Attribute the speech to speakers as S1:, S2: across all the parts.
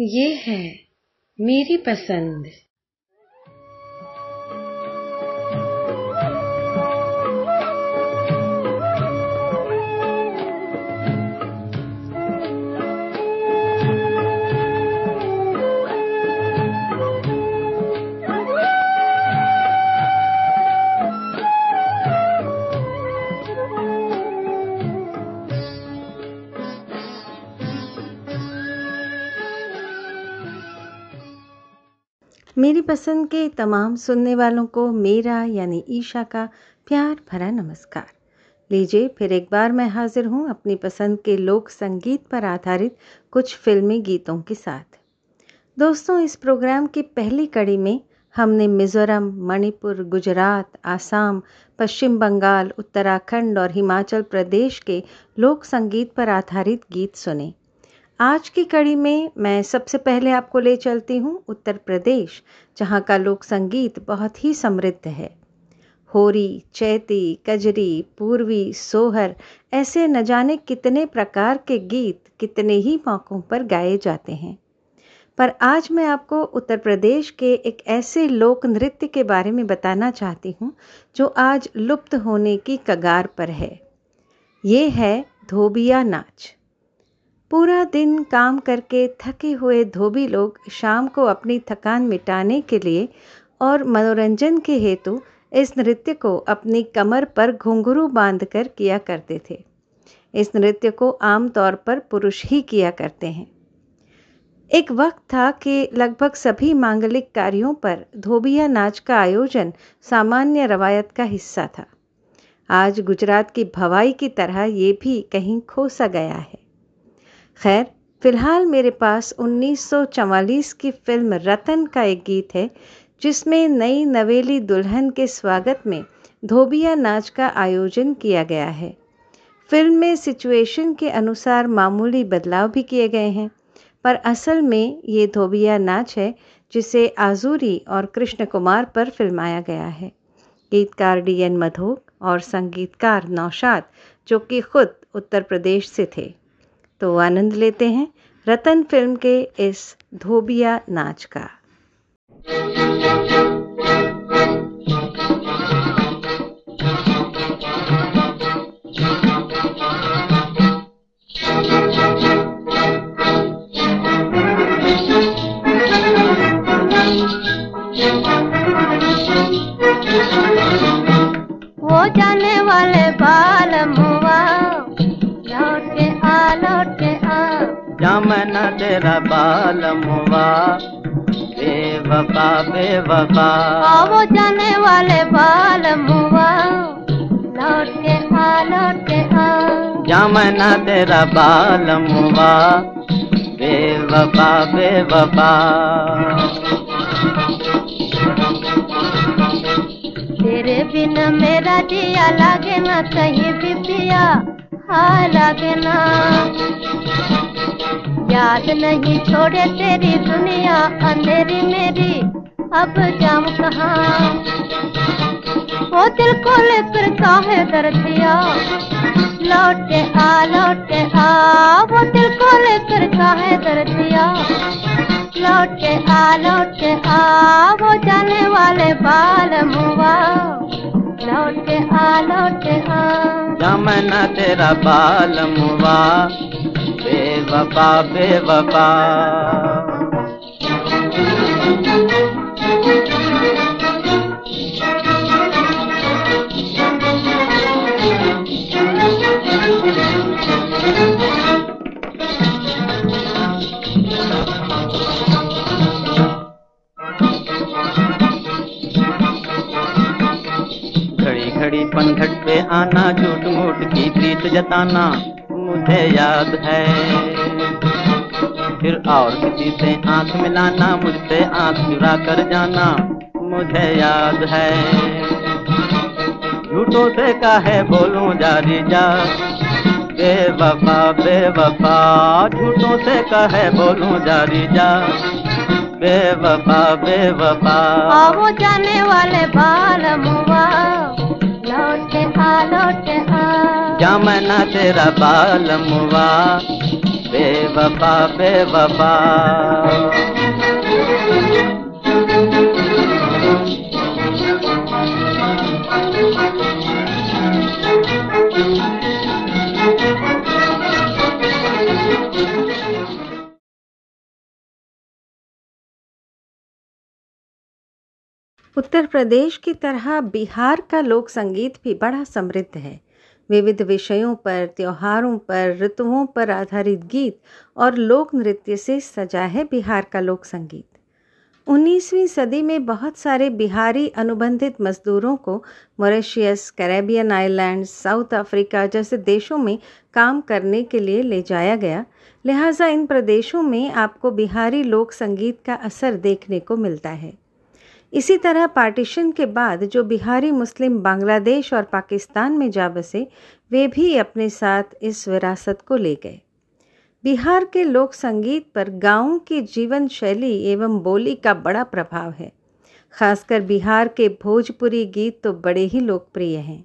S1: ये है मेरी पसंद।
S2: मेरी पसंद के तमाम सुनने वालों को मेरा यानी ईशा का प्यार भरा नमस्कार। लीजिए, फिर एक बार मैं हाजिर हूँ अपनी पसंद के लोक संगीत पर आधारित कुछ फिल्मी गीतों के साथ। दोस्तों, इस प्रोग्राम की पहली कड़ी में हमने मिज़ोरम, मणिपुर, गुजरात, आसाम, पश्चिम बंगाल, उत्तराखंड और हिमाचल प्रदेश के लोक संगीत पर आधारित गीत सुने। आज की कड़ी में मैं सबसे पहले आपको ले चलती हूँ उत्तर प्रदेश, जहाँ का लोक संगीत बहुत ही समृद्ध है। होरी, चैती, कजरी, पूर्वी, सोहर, ऐसे न जाने कितने प्रकार के गीत कितने ही मौक़ों पर गाए जाते हैं। पर आज मैं आपको उत्तर प्रदेश के एक ऐसे लोक नृत्य के बारे में बताना चाहती हूँ, जो आज लुप्त होने की कगार पर है। ये है धोबिया नाच। पूरा दिन काम करके थके हुए धोबी लोग शाम को अपनी थकान मिटाने के लिए और मनोरंजन के हेतु इस नृत्य को अपनी कमर पर घुंघरू बांधकर किया करते थे। इस नृत्य को आमतौर पर पुरुष ही किया करते हैं। एक वक्त था कि लगभग सभी मांगलिक कार्यों पर धोबिया नाच का आयोजन सामान्य रवायत का हिस्सा था। आज गुजरात की भवाई की तरह ये भी कहीं खोसा गया है। खैर, फ़िलहाल मेरे पास 1944 की फ़िल्म रतन का एक गीत है, जिसमें नई नवेली दुल्हन के स्वागत में धोबिया नाच का आयोजन किया गया है। फ़िल्म में सिचुएशन के अनुसार मामूली बदलाव भी किए गए हैं, पर असल में ये धोबिया नाच है, जिसे आजूरी और कृष्ण कुमार पर फिल्माया गया है। गीतकार डी एन मधोक और संगीतकार नौशाद, जो कि खुद उत्तर प्रदेश से थे। तो आनंद लेते हैं रतन फ़िल्म के इस धोबिया नाच का।
S3: वो जाने वाले बाल मुआ लौट के आ लौट के आ
S4: जामना तेरा बाल मुआ बेवफा बेवफा।
S3: वो जाने वाले बाल मुआ लौट के आ लौट के आ
S4: जामना तेरा बाल मुआ बेवफा बेवफा।
S3: तेरे बिन मेरा दिया लागे ना कहीं भी पिया। हाँ लागे ना याद नहीं छोड़े तेरी दुनिया, अंधेरी मेरी, अब जाऊँ कहा? वो दिल को लेकर काहे दर्दिया? लौट के आ, लौट आ। वो दिल को लेकर काहे दर्दिया? लौट के आ, लौट आ। वो जाने वाले बाल मुआ। लौट आ लौट आ
S4: जमना तेरा बाल मुआ बेवफा बेवफा। घड़ी पनघट पे आना, झूठ मूठ की प्रीत जताना, मुझे याद है। फिर और किसी से आँख मिलाना, मुझसे आँख चुरा कर जाना, मुझे याद है। झूठों से काहे बोलूँ जारी जा? बेवफा बेवफा, झूठों से कहे बोलूँ जारी जा? बेवफा बेवफा।
S3: आ वो जाने वाले बाल मुआ
S4: जामना तेरा बाल मुआ बेवफा बेवफा।
S2: उत्तर प्रदेश की तरह बिहार का लोक संगीत भी बड़ा समृद्ध है। विविध विषयों पर, त्योहारों पर, ऋतुओं पर आधारित गीत और लोक नृत्य से सजा है बिहार का लोक संगीत 19वीं सदी में बहुत सारे बिहारी अनुबंधित मजदूरों को Mauritius, Caribbean islands South Africa जैसे देशों में काम करने के लिए ले जाया गया। लिहाजा इन प्रदेशों में आपको बिहारी लोक संगीत का असर देखने को मिलता है। इसी तरह पार्टीशन के बाद जो बिहारी मुस्लिम बांग्लादेश और पाकिस्तान में जा बसे, वे भी अपने साथ इस विरासत को ले गए। बिहार के लोक संगीत पर गाँव की जीवन शैली एवं बोली का बड़ा प्रभाव है। खासकर बिहार के भोजपुरी गीत तो बड़े ही लोकप्रिय हैं।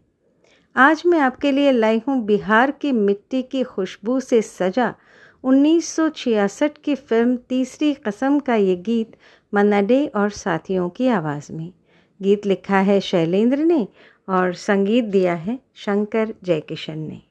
S2: आज मैं आपके लिए लाई हूँ बिहार की मिट्टी की खुशबू से सजा। 1966 की फ़िल्म तीसरी कसम का ये गीत मन्ना डे और साथियों की आवाज़ में। गीत लिखा है शैलेंद्र ने और संगीत दिया है शंकर जयकिशन ने।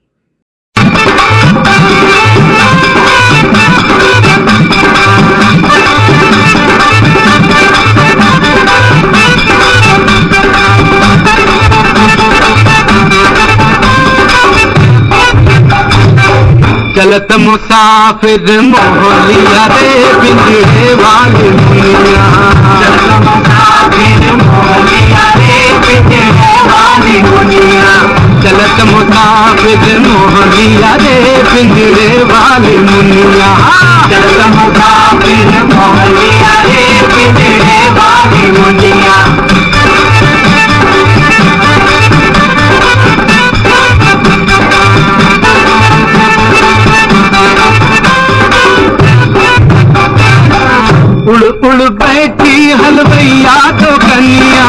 S5: चलत मुसाफिर मोहलिया रे पिंजरे वाली मुनिया चलत मुसाफिर मोहलिया रे पिंजरे वाली मुनिया चलत मुसाफिर मोहलिया रे पिंजरे वाली मुनिया चलत मुसाफिर मोहलिया रे पिंजरे वाली मुनिया हलवैया तो कन्या।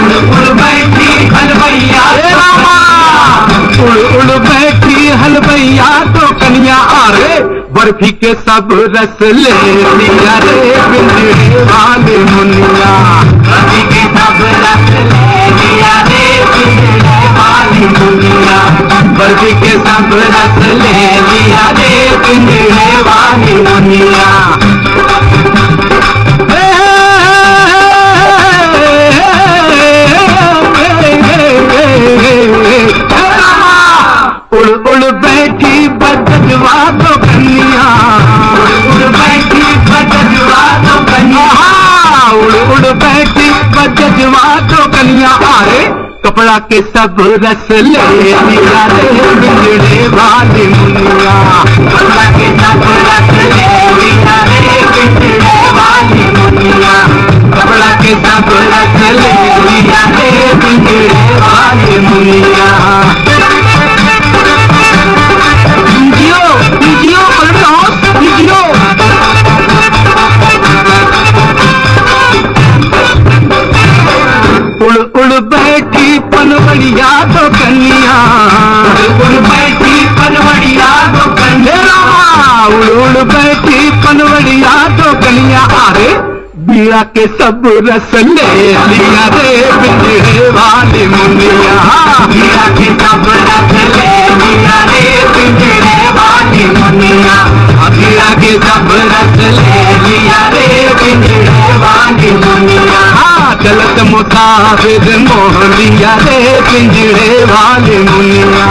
S5: उड़ उड़ बैठी हलवैया उड़ उड़ बैठी हलवैया तो कन्या। अरे बर्फ़ी के सब रस ले लिया रे वाले मुनिया। बर्फ़ी के सब रस ले लिया रे पिंजरे वाली मुनिया। बर्फ़ी के सब रस ले लिया रे वाली मुनिया। उड़ बैठी बजवा तो कन्या उड़ बैठी बजवा तो कन्या उड़ उड़ बैठी बजवा तो कन्या अरे कपड़ा के सब रस ले लिया रे बिजड़े वाली मुनिया। कपड़ा के सब रस ले लिया रे बिजड़े वाली मुनिया। कपड़ा के सब रस ले लिया रे बिजड़े वाली मुनिया। कन्या बीड़ा के सब रस ले लिया रे बिजड़े वाली मुनिया। बीड़ा के सब रस ले लिया रे बिजड़े वाली मुनिया। बीड़ा के सब रस ले लिया रे बिजड़े वाली मुनिया। चलत मुसाफिर मोह लिया रे पिंजड़े वाली मुनिया।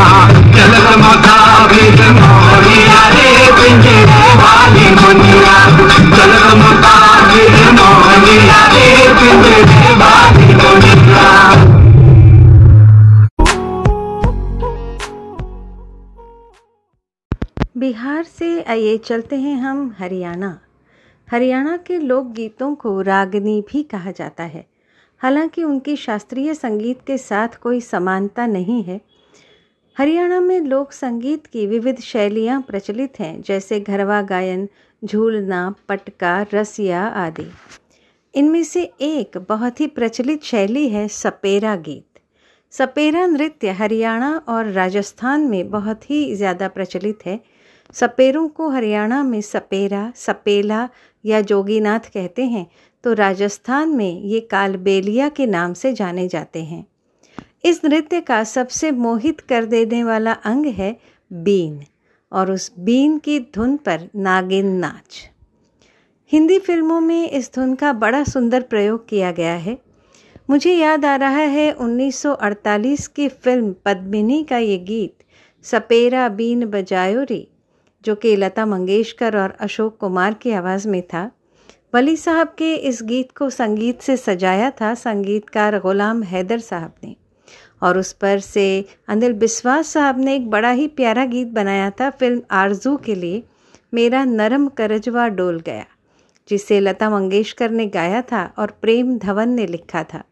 S5: चलत मुसाफिर मोह लिया रे पिंजड़े वाली मुनिया। चलत मुसाफिर
S2: बिहार से आइए, चलते हैं हम हरियाणा। हरियाणा के लोकगीतों को रागनी भी कहा जाता है। हालाँकि उनकी शास्त्रीय संगीत के साथ कोई समानता नहीं है। हरियाणा में लोक संगीत की विविध शैलियाँ प्रचलित हैं, जैसे घरवा गायन झूलना, पटका, रसिया आदि। इनमें से एक बहुत ही प्रचलित शैली है सपेरा गीत। सपेरा नृत्य हरियाणा और राजस्थान में बहुत ही ज़्यादा प्रचलित है। सपेरों को हरियाणा में सपेरा, सपेला या जोगीनाथ कहते हैं तो राजस्थान में ये कालबेलिया के नाम से जाने जाते हैं। इस नृत्य का सबसे मोहित कर देने वाला अंग है बीन। और उस बीन की धुन पर नागिन नाच। हिंदी फ़िल्मों में इस धुन का बड़ा सुंदर प्रयोग किया गया है। मुझे याद आ रहा है 1948 की फ़िल्म पद्मिनी का ये गीत, सपेरा बीन बजायो रे जो कि लता मंगेशकर और अशोक कुमार की आवाज़ में था। वली साहब के इस गीत को संगीत से सजाया था। संगीतकार गुलाम हैदर साहब ने। और उस पर से अनिल बिस्वास साहब ने एक बड़ा ही प्यारा गीत बनाया था फ़िल्म आरज़ू के लिए, मेरा नरम करजवा डोल गया, जिसे लता मंगेशकर ने गाया था और प्रेम धवन ने लिखा था।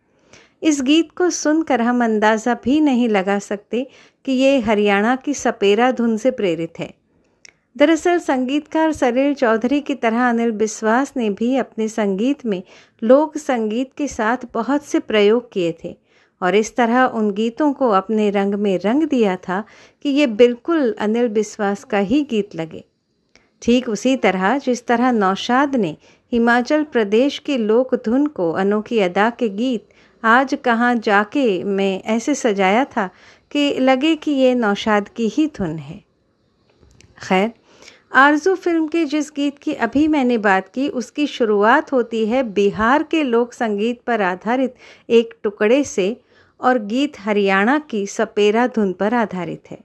S2: इस गीत को सुनकर हम अंदाज़ा भी नहीं लगा सकते कि ये हरियाणा की सपेरा धुन से प्रेरित है। दरअसल संगीतकार सलील चौधरी की तरह अनिल बिस्वास ने भी अपने संगीत में लोक संगीत के साथ बहुत से प्रयोग किए थे। और इस तरह उन गीतों को अपने रंग में रंग दिया था कि ये बिल्कुल अनिल बिस्वास का ही गीत लगे। ठीक उसी तरह जिस तरह नौशाद ने हिमाचल प्रदेश की लोक धुन को अनोखी अदा के गीत आज कहाँ जाके में ऐसे सजाया था कि लगे कि ये नौशाद की ही धुन है। खैर, आरज़ू फ़िल्म के जिस गीत की अभी मैंने बात की, उसकी शुरुआत होती है बिहार के लोक संगीत पर आधारित एक टुकड़े से और गीत हरियाणा की सपेरा धुन पर आधारित है।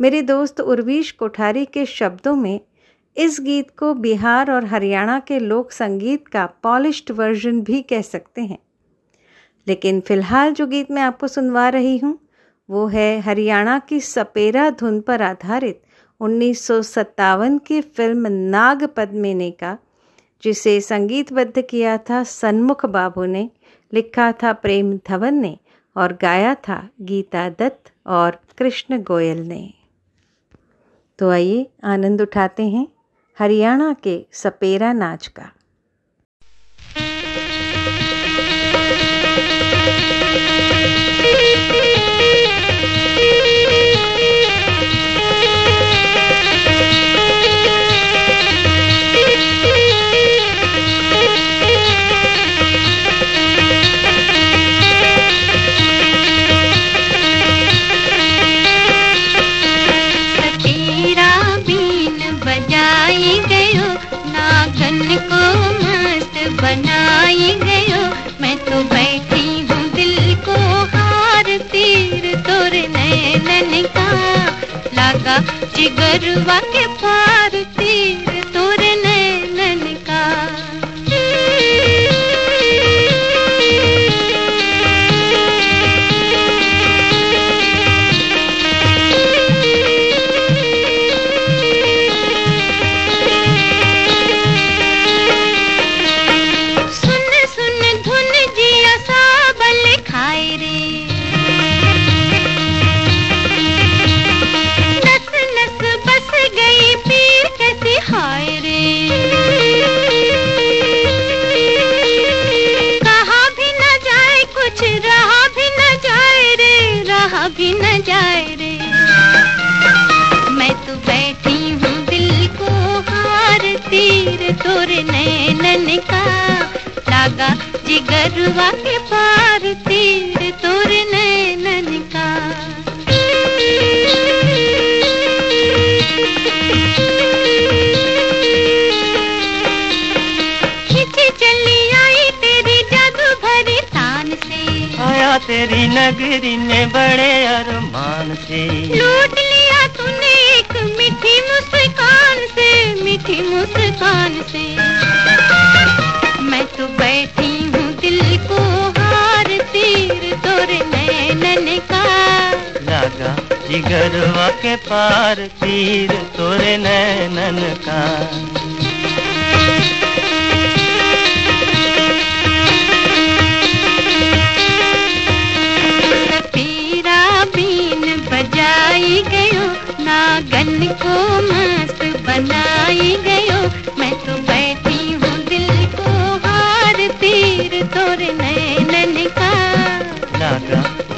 S2: मेरे दोस्त उर्वीश कोठारी के शब्दों में इस गीत को बिहार और हरियाणा के लोक संगीत का पॉलिश्ड वर्जन भी कह सकते हैं। लेकिन फ़िलहाल जो गीत मैं आपको सुनवा रही हूँ, वो है हरियाणा की सपेरा धुन पर आधारित उन्नीस सौ सत्तावन की फ़िल्म नाग पद्मिनी का, जिसे संगीतबद्ध किया था सन्मुख बाबू ने, लिखा था प्रेम धवन ने। और गाया था गीता दत्त और कृष्ण गोयल ने। तो आइए आनंद उठाते हैं हरियाणा के सपेरा नाच का।
S6: जिगरवा के पार। पार तीर तोरे नैनन का।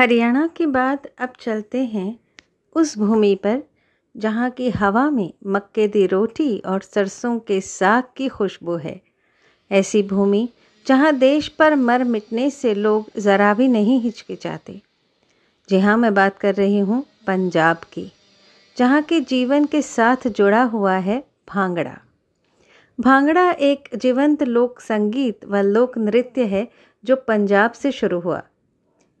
S2: हरियाणा के बाद अब चलते हैं उस भूमि पर, जहाँ की हवा में मक्के दी रोटी और सरसों के साग की खुशबू है। ऐसी भूमि, जहाँ देश पर मर मिटने से लोग ज़रा भी नहीं हिचकिचाते। जी हाँ मैं बात कर रही हूँ पंजाब की, जहाँ के जीवन के साथ जुड़ा हुआ है भांगड़ा। भांगड़ा एक जीवंत लोक संगीत व लोक नृत्य है जो पंजाब से शुरू हुआ।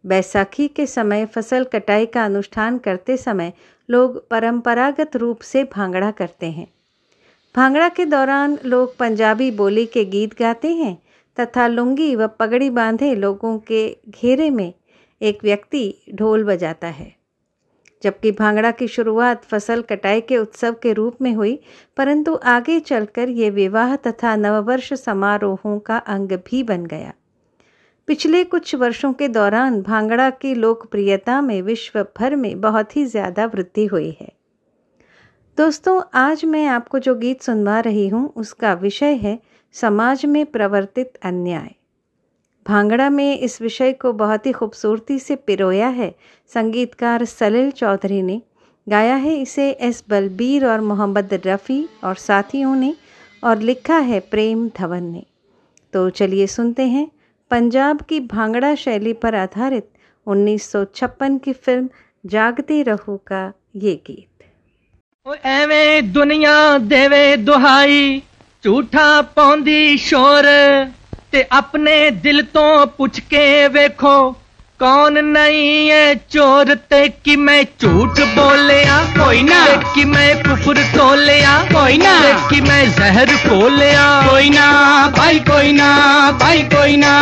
S2: बैसाखी के समय फ़सल कटाई का अनुष्ठान करते समय लोग परंपरागत रूप से भांगड़ा करते हैं। भांगड़ा के दौरान लोग पंजाबी बोली के गीत गाते हैं तथा लुंगी व पगड़ी बांधे लोगों के घेरे में एक व्यक्ति ढोल बजाता है। जबकि भांगड़ा की शुरुआत फ़सल कटाई के उत्सव के रूप में हुई, परंतु आगे चलकर ये विवाह तथा नववर्ष समारोहों का अंग भी बन गया। पिछले कुछ वर्षों के दौरान भांगड़ा की लोकप्रियता में विश्व भर में बहुत ही ज़्यादा वृद्धि हुई है। दोस्तों, आज मैं आपको जो गीत सुनवा रही हूँ, उसका विषय है समाज में प्रवर्तित अन्याय। भांगड़ा में इस विषय को बहुत ही खूबसूरती से पिरोया है संगीतकार सलिल चौधरी ने। गाया है इसे एस बलबीर और मोहम्मद रफ़ी और साथियों ने और लिखा है प्रेम धवन ने। तो चलिए सुनते हैं पंजाब की भांगड़ा शैली पर आधारित 1956 की फिल्म जागती रहू का ये गीत
S7: एवें दुनिया देवे दुहाई झूठा पौंदी शोर ਤੇ ਆਪਣੇ ਦਿਲ ਤੋਂ ਪੁੱਛ ਕੇ ਵੇਖੋ
S8: कौन नहीं
S7: है चोर ते कि मैं
S8: झूठ बोलिया? कोई ना। कि मैं कुफर तोलिया?
S7: कोई ना। कि मैं जहर खोलिया? कोई ना भाई कोई ना भाई कोई ना।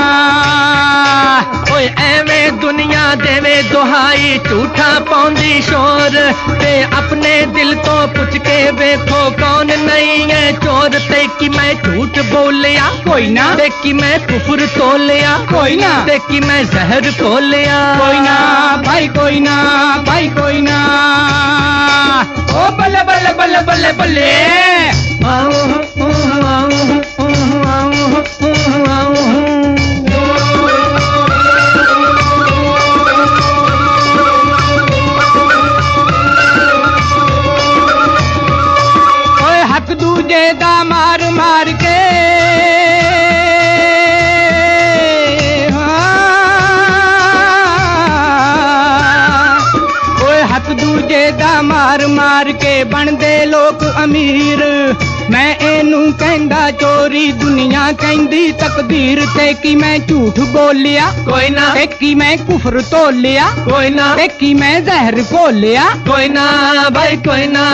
S7: दुनिया देवे दुहाई झूठा पौंदी शोर। ते अपने दिल को
S8: पुचके देखो
S7: कौन नहीं है चोर। ते
S8: कि मैं
S7: झूठ बोलिया? कोई ना। ते
S8: कि मैं कुफर तोलिया? कोई ना। ते कि मैं जहर खोल बल्लिया कोई ना भाई कोई ना भाई कोई ना ओ बल्ले बल्ले बल्ले बल्ले बल्ले आओ आओ आओ आओ आओ ਅਮੀਰ ਮੈਂ ਇਹਨੂੰ ਕਹਿੰਦਾ ਚੋਰੀ ਦੁਨੀਆ ਕਹਿੰਦੀ ਤਕਦੀਰ ਤੇ ਕੀ ਮੈਂ ਝੂਠ ਬੋਲਿਆ
S7: ਕੋਈ ਨਾ
S8: ਤੇ ਕੀ ਮੈਂ ਕੁਫਰ ਤੋਲਿਆ
S7: ਕੋਈ ਨਾ
S8: ਤੇ ਕੀ ਮੈਂ ਜ਼ਹਿਰ ਘੋਲਿਆ
S7: ਕੋਈ ਨਾ ਭਾਈ ਕੋਈ ਨਾ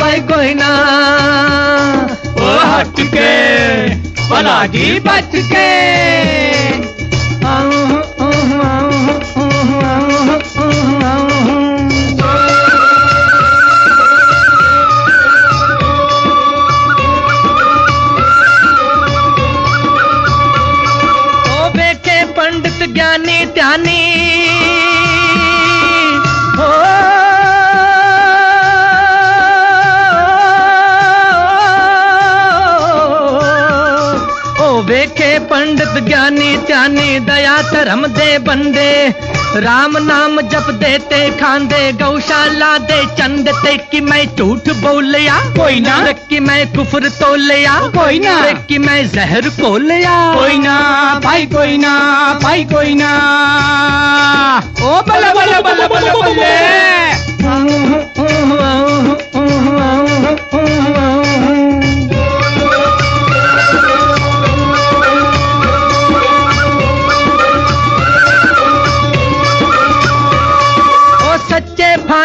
S7: ਭਾਈ ਕੋਈ ਨਾ
S8: ਓ ਹਟ ਕੇ ਭਲਾ ਜੀ ਬਚ ਕੇ
S7: ਉਹ ज्ञानी त्यानी दया धर्म दे बंदे राम नाम जप देते खांदे गौशाला दे चंद ते कि मैं झूठ
S8: बोलिया कोई
S7: ना कि मैं कुफर तो
S8: लिया कोई
S7: ना कि मैं जहर को
S8: लिया कोई ना भाई कोई ना भाई कोई ना ओ बल्ले बल्ले बल्ले बल्ले
S7: बल्ले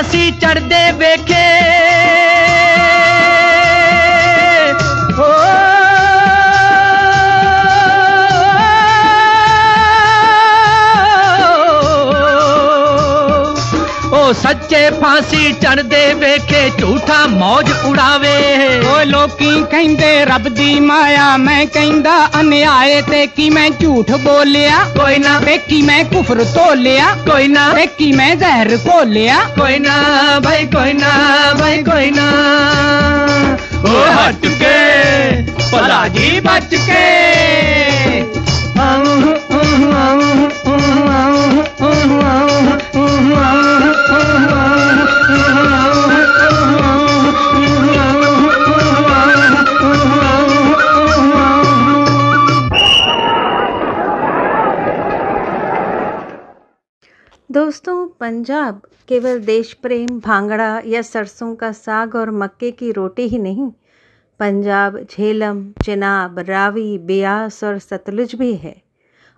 S7: ਸੱਚੇ ਫਾਂਸੀ ਚੜਦੇ ਵੇਖੇ सच्चे फांसी चढ़ दे वेखे झूठा
S8: मौज उड़ावे। ओ लोकी कहंदे रब दी माया मैं कहंदा अन्याय ते की मैं
S7: झूठ बोलिया?
S8: कोई ना। ते मैं कुफर
S7: तो लिया
S8: कोई ना। ते मैं जहर
S7: को लिया कोई ना भाई कोई ना भाई
S8: कोई ना। ओ हट के भला जी
S7: बच के आऊँ आऊँ आऊँ।
S2: दोस्तों, पंजाब केवल देश प्रेम, भांगड़ा या सरसों का साग और मक्के की रोटी ही नहीं, पंजाब झेलम, चिनाब, रावी, ब्यास और सतलुज भी है।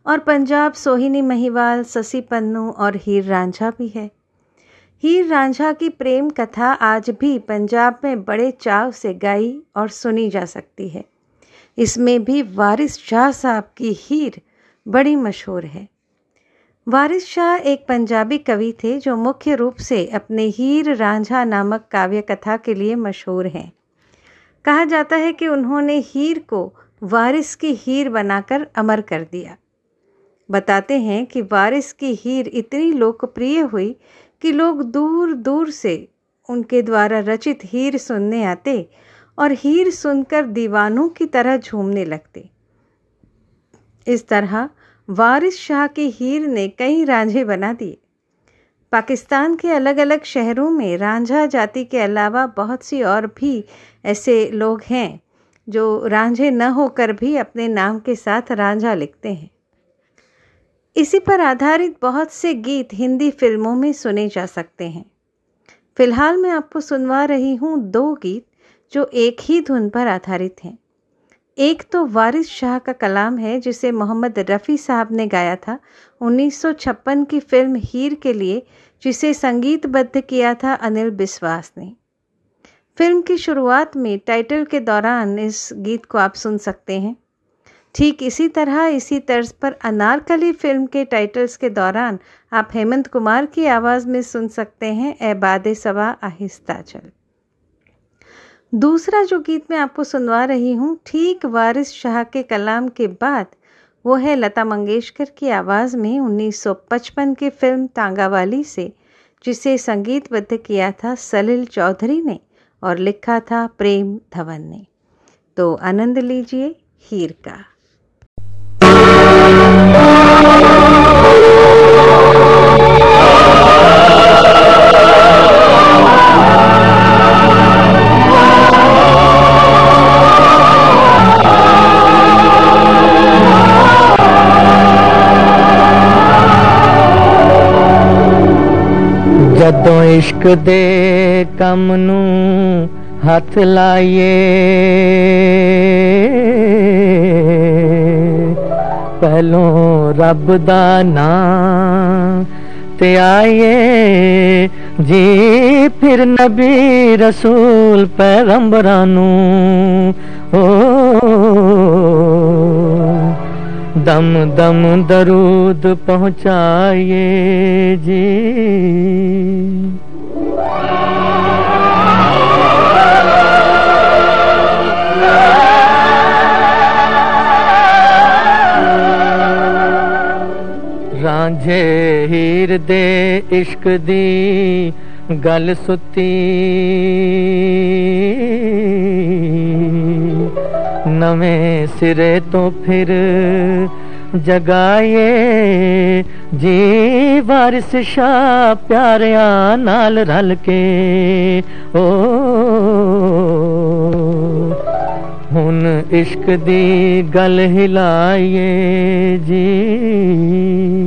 S2: और पंजाब सोहिनी महिवाल, ससी पन्नू और हीर रांझा भी है। हीर रांझा की प्रेम कथा आज भी पंजाब में बड़े चाव से गाई और सुनी जा सकती है। इसमें भी वारिस शाह साहब की हीर बड़ी मशहूर है। वारिस शाह एक पंजाबी कवि थे जो मुख्य रूप से अपने हीर रांझा नामक काव्य कथा के लिए मशहूर हैं। कहा जाता है कि उन्होंने हीर को वारिस की हीर बनाकर अमर कर दिया। बताते हैं कि वारिस की हीर इतनी लोकप्रिय हुई कि लोग दूर दूर से उनके द्वारा रचित हीर सुनने आते और हीर सुनकर दीवानों की तरह झूमने लगते। इस तरह वारिस शाह के हीर ने कई रांझे बना दिए। पाकिस्तान के अलग अलग शहरों में रांझा जाति के अलावा बहुत सी और भी ऐसे लोग हैं, जो रांझे न होकर भी अपने नाम के साथ रांझा लिखते हैं। इसी पर आधारित बहुत से गीत हिंदी फ़िल्मों में सुने जा सकते हैं। फ़िलहाल मैं आपको सुनवा रही हूँ दो गीत, जो एक ही धुन पर आधारित हैं। एक तो वारिस शाह का कलाम है, जिसे मोहम्मद रफ़ी साहब ने गाया था 1956 की फ़िल्म हीर के लिए, जिसे संगीतबद्ध किया था अनिल बिस्वास ने। फ़िल्म की शुरुआत में टाइटल के दौरान इस गीत को आप सुन सकते हैं। ठीक इसी तरह इसी तर्ज पर अनारकली फ़िल्म के टाइटल्स के दौरान आप हेमंत कुमार की आवाज़ में सुन सकते हैं, ए बाद सवा आहिस्ता चल। दूसरा जो गीत मैं आपको सुनवा रही हूँ, ठीक वारिस शाह के कलाम के बाद, वो है लता मंगेशकर की आवाज़ में 1955 की फ़िल्म तांगावाली से, जिसे संगीतबद्ध किया था सलील चौधरी ने और लिखा था प्रेम धवन ने। तो आनंद लीजिए, हीर का।
S9: इश्क दे कम नू लाइए। पहलों रब दा नाम ते आइए। जी फिर नबी रसूल पैगंबरानू ओ, दम दम दरूद पहुँचाइए जी। मुझे हीर दे इश्क दी, गल सुती। नवे सिरे तो फिर जगाए, जी बारिश शाह प्यारिया नाल रल के। ओ, हुन इश्क दी गल हिलाइए, जी।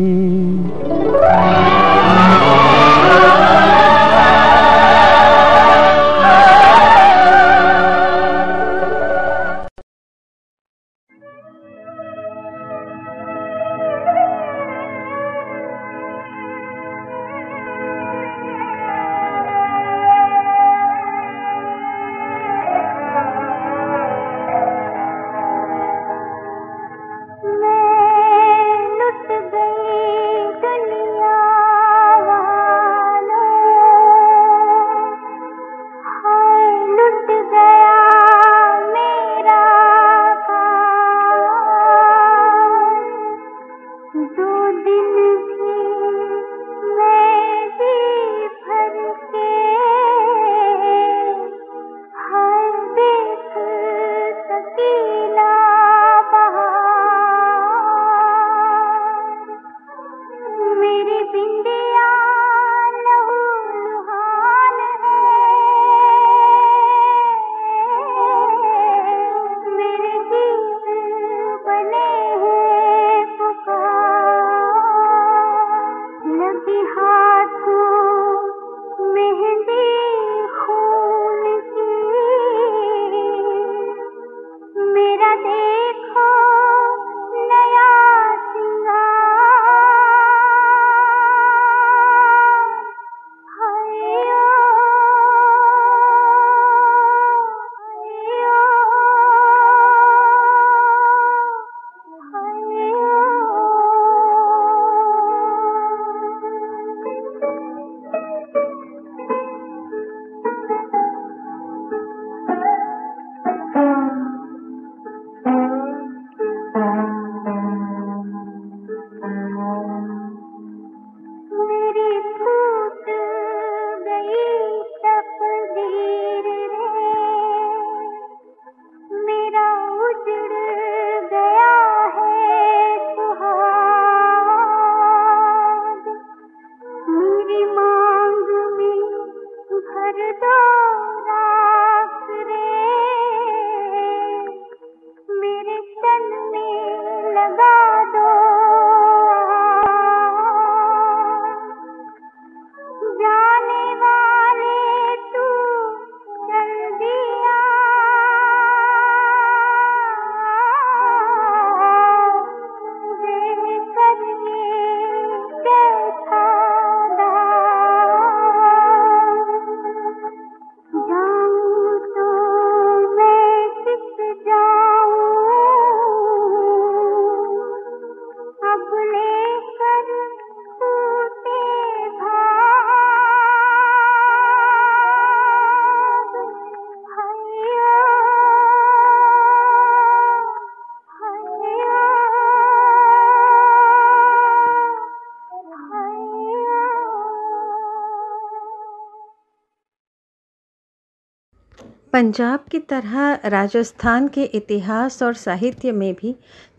S2: पंजाब की तरह राजस्थान के इतिहास और साहित्य में भी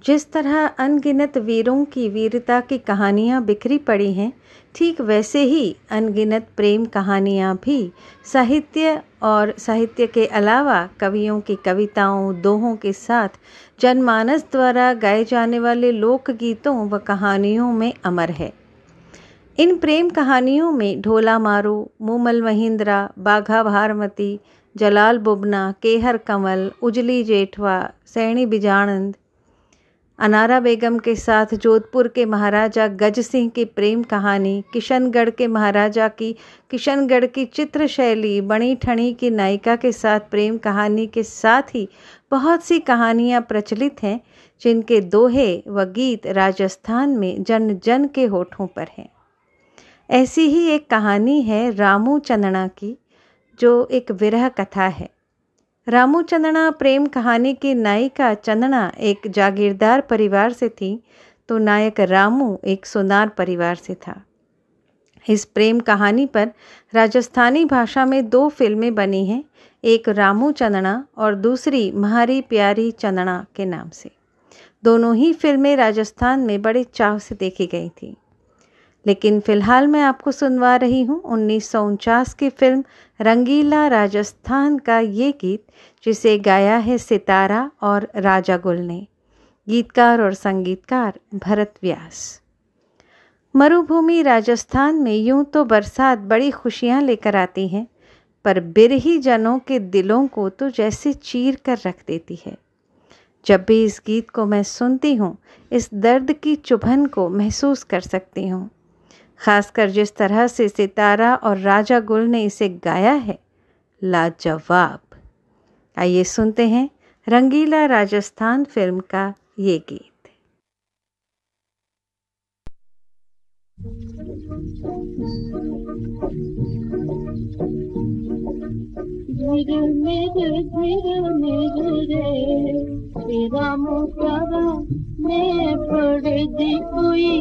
S2: जिस तरह अनगिनत वीरों की वीरता की कहानियाँ बिखरी पड़ी हैं, ठीक वैसे ही अनगिनत प्रेम कहानियाँ भी साहित्य और साहित्य के अलावा कवियों की कविताओं, दोहों के साथ जनमानस द्वारा गाए जाने वाले लोकगीतों व कहानियों में अमर है। इन प्रेम कहानियों में ढोला मारू, मूमल महिंद्रा, बाघा भारमती जलाल बुबना, केहर कंवल उजली जेठवा, सैणी बिजानंद अनारा बेगम के साथ जोधपुर के महाराजा गज सिंह की प्रेम कहानी, किशनगढ़ के महाराजा की, किशनगढ़ की चित्र शैली बणी ठणी की नायिका के साथ प्रेम कहानी के साथ ही बहुत सी कहानियाँ प्रचलित हैं, जिनके दोहे व गीत राजस्थान में जन जन के होठों पर हैं। ऐसी ही एक कहानी है रामू चंदना की। जो एक विरह कथा है। रामू चंदना प्रेम कहानी की नायिका चंदना एक जागीरदार परिवार से थी तो नायक रामू एक सोनार परिवार से था। इस प्रेम कहानी पर राजस्थानी भाषा में दो फ़िल्में बनी हैं, एक रामू चंदना और दूसरी म्हारी प्यारी चंदना के नाम से। दोनों ही फ़िल्में राजस्थान में बड़े चाव से देखी गई थी। लेकिन फ़िलहाल मैं आपको सुनवा रही हूँ उन्नीस सौ उनचास की फ़िल्म रंगीला राजस्थान का ये गीत, जिसे गाया है सितारा और राजा गुल ने। गीतकार और संगीतकार भरत व्यास। मरुभूमि राजस्थान में यूँ तो बरसात बड़ी खुशियाँ लेकर आती हैं, पर बिरही जनों के दिलों को तो जैसे चीर कर रख देती है। जब भी इस गीत को मैं सुनती हूँ, इस दर्द की चुभन को महसूस कर सकती हूँ। खासकर जिस तरह से सितारा और राजा गुल ने इसे गाया है। लाजवाब। आइए सुनते हैं रंगीला राजस्थान फ़िल्म का ये गीत।
S10: धीरे मेरे मैं पड़े दी कोई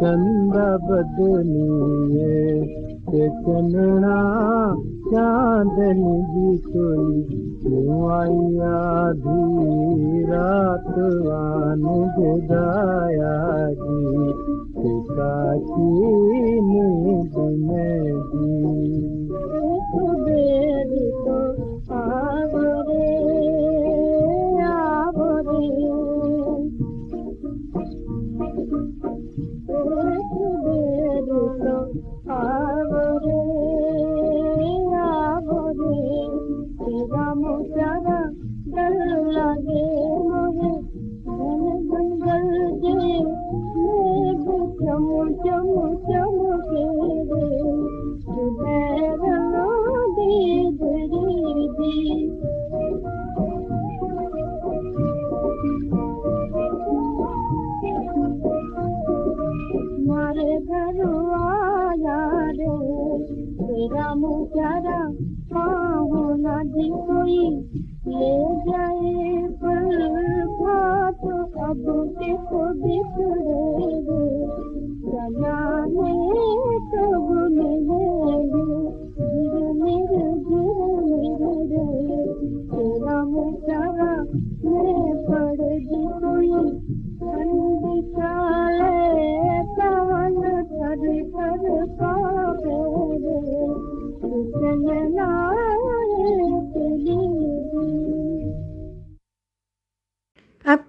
S11: चंदा भी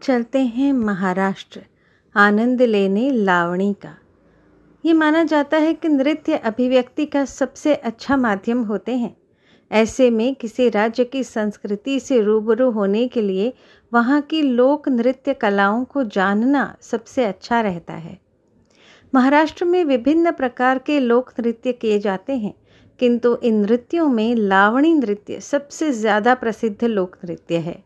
S2: चलते हैं महाराष्ट्र, आनंद लेने लावणी का। ये माना जाता है कि नृत्य अभिव्यक्ति का सबसे अच्छा माध्यम होते हैं। ऐसे में किसी राज्य की संस्कृति से रूबरू होने के लिए वहाँ की लोक नृत्य कलाओं को जानना सबसे अच्छा रहता है। महाराष्ट्र में विभिन्न प्रकार के लोक नृत्य किए जाते हैं, किंतु इन नृत्यों में लावणी नृत्य सबसे ज़्यादा प्रसिद्ध लोक नृत्य है।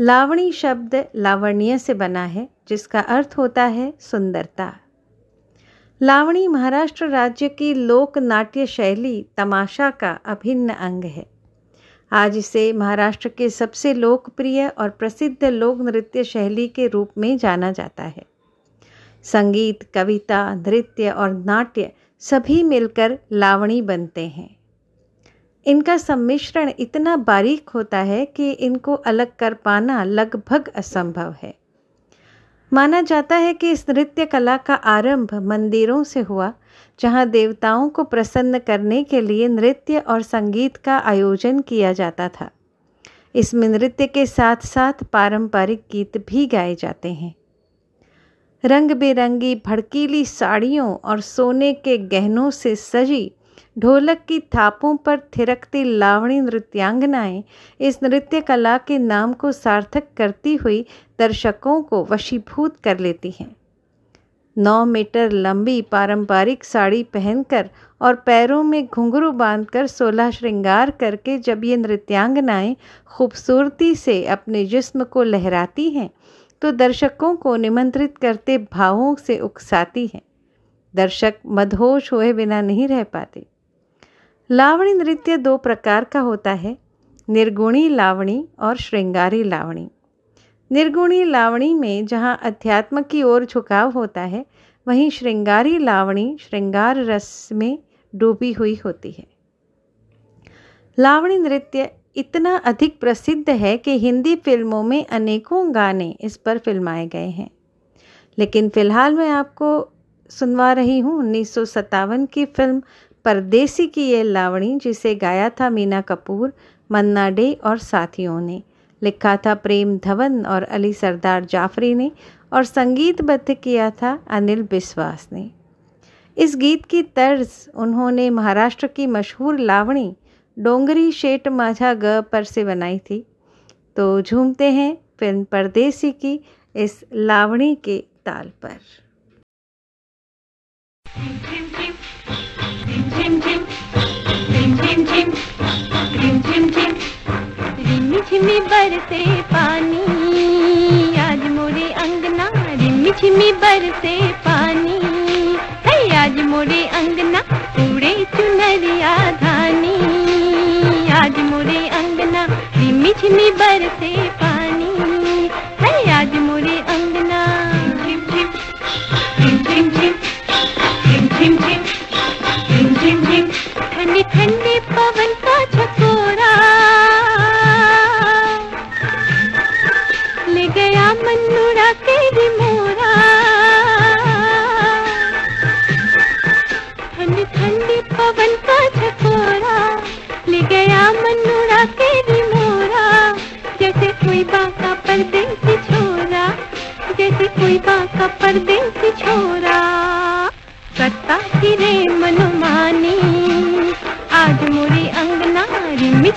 S2: लावणी शब्द लावण्य से बना है, जिसका अर्थ होता है सुंदरता। लावणी महाराष्ट्र राज्य की लोक नाट्य शैली तमाशा का अभिन्न अंग है। आज इसे महाराष्ट्र के सबसे लोकप्रिय और प्रसिद्ध लोक नृत्य शैली के रूप में जाना जाता है। संगीत, कविता, नृत्य और नाट्य सभी मिलकर लावणी बनते हैं। इनका सम्मिश्रण इतना बारीक होता है कि इनको अलग कर पाना लगभग असंभव है। माना जाता है कि इस नृत्य कला का आरंभ मंदिरों से हुआ, जहाँ देवताओं को प्रसन्न करने के लिए नृत्य और संगीत का आयोजन किया जाता था। इसमें नृत्य के साथ साथ पारंपरिक गीत भी गाए जाते हैं। रंग बिरंगी भड़कीली साड़ियों और सोने के गहनों से सजी ढोलक की थापों पर थिरकती लावणी नृत्यांगनाएँ इस नृत्य कला के नाम को सार्थक करती हुई दर्शकों को वशीभूत कर लेती हैं। नौ मीटर लंबी पारंपरिक साड़ी पहनकर और पैरों में घुंघरू बांधकर सोलह श्रृंगार करके जब ये नृत्यांगनाएँ खूबसूरती से अपने जिस्म को लहराती हैं तो दर्शकों को निमंत्रित करते भावों से उकसाती हैं। दर्शक मदहोश हुए बिना नहीं रह पाते। लावणी नृत्य दो प्रकार का होता है, निर्गुणी लावणी और श्रृंगारी लावणी। निर्गुणी लावणी में जहाँ अध्यात्म की ओर झुकाव होता है, वहीं श्रृंगारी लावणी श्रृंगार रस में डूबी हुई होती है। लावणी नृत्य इतना अधिक प्रसिद्ध है कि हिंदी फ़िल्मों में अनेकों गाने इस पर फिल्माए गए हैं। लेकिन फ़िलहाल मैं आपको सुनवा रही हूँ उन्नीस सौ सत्तावन की फ़िल्म परदेसी की ये लावणी जिसे गाया था मीना कपूर, मन्ना डे और साथियों ने। लिखा था प्रेम धवन और अली सरदार जाफरी ने और संगीतबद्ध किया था अनिल बिस्वास ने। इस गीत की तर्ज उन्होंने महाराष्ट्र की मशहूर लावणी डोंगरी शेट माझा ग पर से बनाई थी। तो झूमते हैं फ़िल्म परदेसी की इस लावणी के ताल पर।
S6: झिमी बरसे पानी, आज मोरे अंगना रिमी झिमी बरसे पानी, है आज मोरे अंगना पूरे चुनरिया धानी, आज मोरे अंगना रिमी झिमी बरसे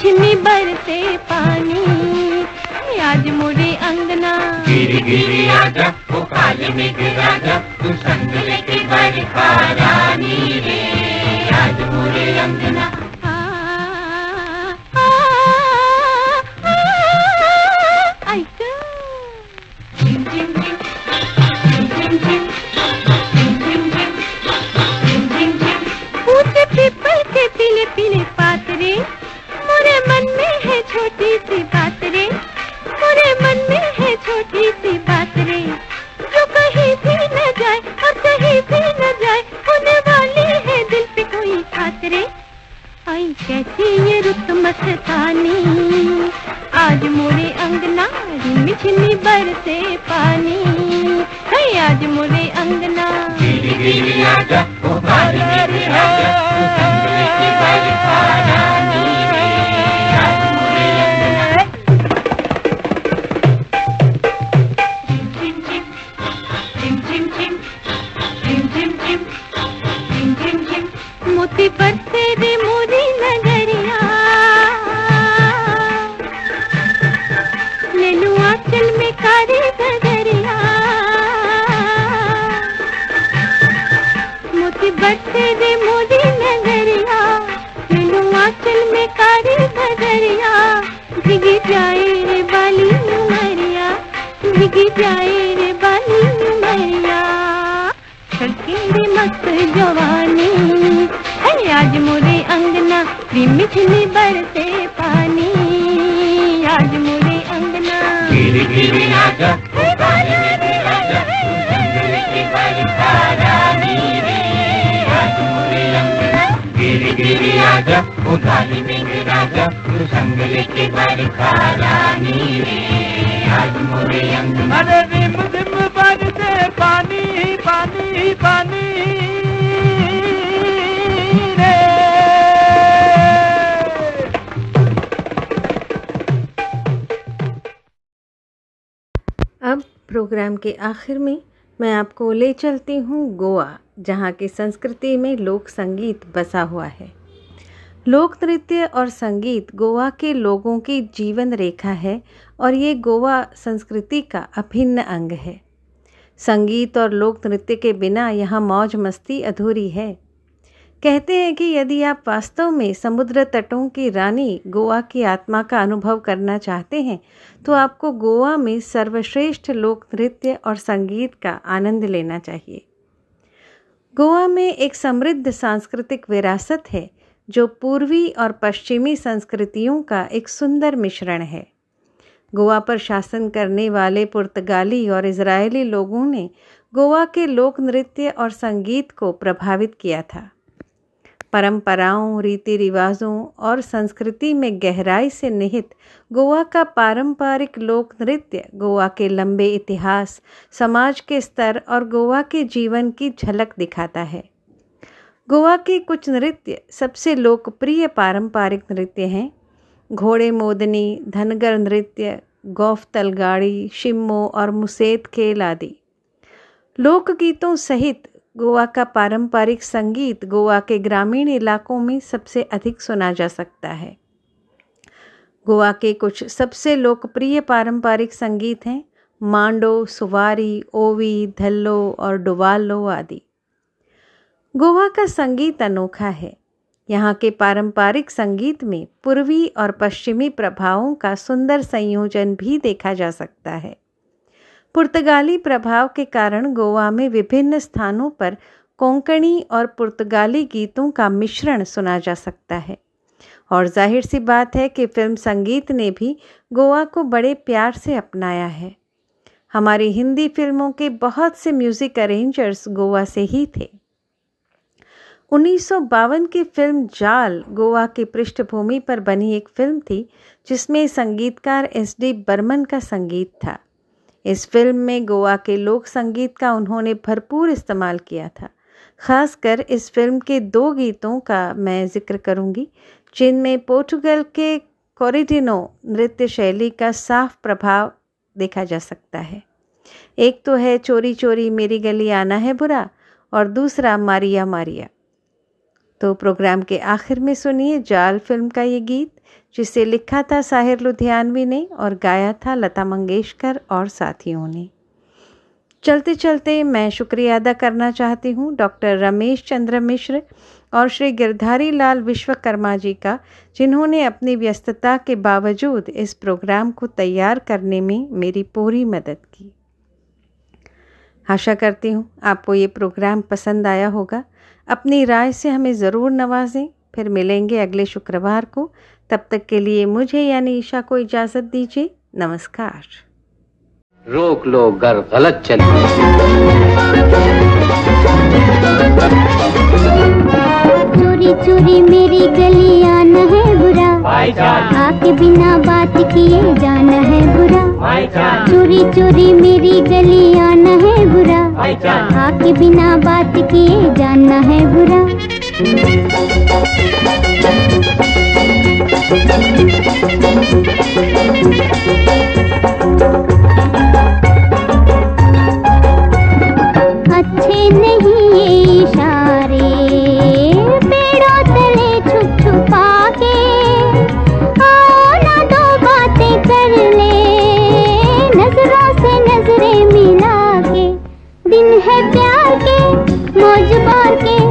S6: रिमी बरते पानी। आज मुड़ी अंगना।
S5: गिरी गिरी आजा ओ काले मेघ राजा, तू संग लेके बरखा रानी रे। आज मोरे अंगना।
S6: छोटी सी बात रे। जो कहीं भी न जाए और कहीं भी न जाए, होने वाली है दिल पे कोई खातरे आई कैसी ये रुत मस्तानी आज मोरे अंगना झिमी बरसे पानी। आज मोरे अंगना
S5: गिरी गिरी आजा।
S12: रिम बरसे पानी। आज मोरे अंगना।
S13: गिरी गिरी आजा गिरी गिरी आजा उधारी में राजा। तू संग लेके बरखा रानी रे। आज मोरे अंगना।
S11: अरे रिम झिम बरसे पानी पानी पानी।
S2: प्रोग्राम के आखिर में मैं आपको ले चलती हूँ गोवा, जहाँ की संस्कृति में लोक संगीत बसा हुआ है। लोक नृत्य और संगीत गोवा के लोगों की जीवन रेखा है और ये गोवा संस्कृति का अभिन्न अंग है। संगीत और लोक नृत्य के बिना यहाँ मौज मस्ती अधूरी है। कहते हैं कि यदि आप वास्तव में समुद्र तटों की रानी गोवा की आत्मा का अनुभव करना चाहते हैं तो आपको गोवा में सर्वश्रेष्ठ लोक नृत्य और संगीत का आनंद लेना चाहिए। गोवा में एक समृद्ध सांस्कृतिक विरासत है, जो पूर्वी और पश्चिमी संस्कृतियों का एक सुंदर मिश्रण है। गोवा पर शासन करने वाले पुर्तगाली और इजरायली लोगों ने गोवा के लोक नृत्य और संगीत को प्रभावित किया था। परंपराओं रीति रिवाजों और संस्कृति में गहराई से निहित गोवा का पारंपरिक लोक नृत्य, गोवा के लंबे इतिहास, समाज के स्तर और गोवा के जीवन की झलक दिखाता है। गोवा के कुछ नृत्य सबसे लोकप्रिय पारंपरिक नृत्य हैं। घोड़े मोदनी, धनगर नृत्य, गौफ तलगाड़ी शिमो और मुसेत खेल आदि। लोकगीतों सहित गोवा का पारंपरिक संगीत गोवा के ग्रामीण इलाकों में सबसे अधिक सुना जा सकता है। गोवा के कुछ सबसे लोकप्रिय पारंपरिक संगीत हैं, मांडो, सुवारी, ओवी, धल्लो और डुवालो आदि। गोवा का संगीत अनोखा है। यहाँ के पारंपरिक संगीत में पूर्वी और पश्चिमी प्रभावों का सुंदर संयोजन भी देखा जा सकता है। पुर्तगाली प्रभाव के कारण गोवा में विभिन्न स्थानों पर कोंकणी और पुर्तगाली गीतों का मिश्रण सुना जा सकता है। और ज़ाहिर सी बात है कि फ़िल्म संगीत ने भी गोवा को बड़े प्यार से अपनाया है। हमारी हिंदी फ़िल्मों के बहुत से म्यूज़िक अरेंजर्स गोवा से ही थे। उन्नीस सौ बावन की फ़िल्म जाल गोवा की पृष्ठभूमि पर बनी एक फ़िल्म थी, जिसमें संगीतकार एस डी बर्मन का संगीत था। इस फ़िल्म में गोवा के लोक संगीत का उन्होंने भरपूर इस्तेमाल किया था। खासकर इस फ़िल्म के दो गीतों का मैं ज़िक्र करूँगी, जिनमें पोर्टुगल के कोरिडिनो नृत्य शैली का साफ़ प्रभाव देखा जा सकता है। एक तो है, चोरी चोरी, मेरी गली आना है बुरा, और दूसरा, मारिया मारिया। तो प्रोग्राम के आखिर में सुनिए जाल फ़िल्म का ये गीत। जिसे लिखा था साहिर लुधियानवी ने और गाया था लता मंगेशकर और साथियों ने। चलते चलते मैं शुक्रिया अदा करना चाहती हूँ डॉक्टर रमेश चंद्र मिश्र और श्री गिरधारी लाल विश्वकर्मा जी का, जिन्होंने अपनी व्यस्तता के बावजूद इस प्रोग्राम को तैयार करने में मेरी पूरी मदद की। आशा करती हूँ आपको ये प्रोग्राम पसंद आया होगा। अपनी राय से हमें ज़रूर नवाजें। फिर मिलेंगे अगले शुक्रवार को। तब तक के लिए मुझे यानी ईशा को इजाज़त दीजिए। नमस्कार।
S14: रोक लो गर गलत चल।
S12: चोरी चोरी मेरी गली आना है बुरा। आके बिना बात किए जाना है बुरा। चोरी चोरी मेरी गली आना है बुरा। आके बिना बात किए जाना है बुरा। प्यार के मौज बार के।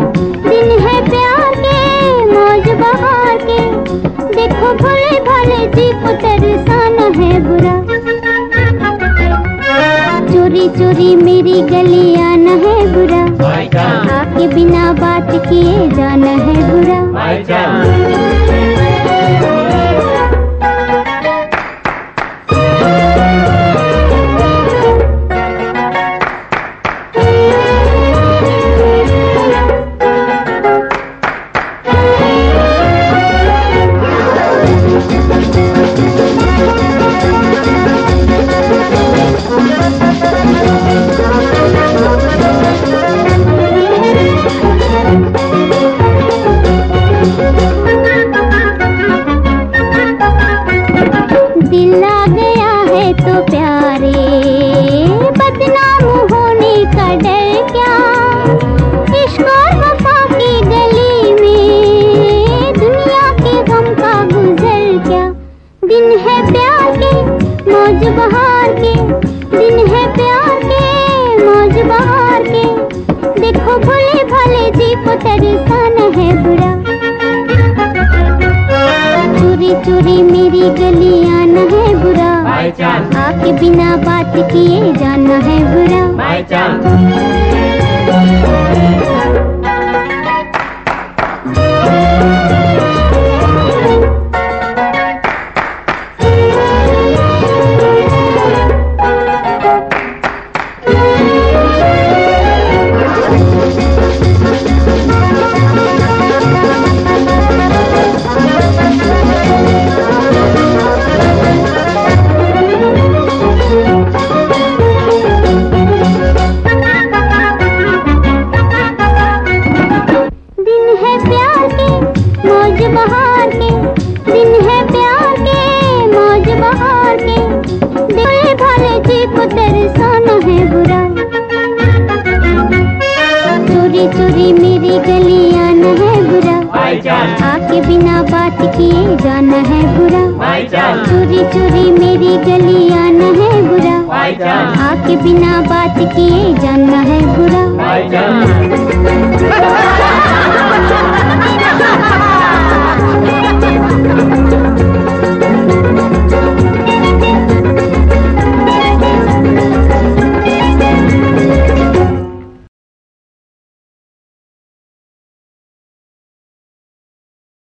S12: किसी को तरसाना है बुरा। चोरी चोरी मेरी गली आना है बुरा। आपके बिना बात किए जाना है बुरा। आना है बुरा आपके बिना बात किए जाना है बुरा। दिन बात किए जाना है बुरा। चोरी चोरी मेरी गली आना है बुरा। आके बिना बात किए जाना है बुरा।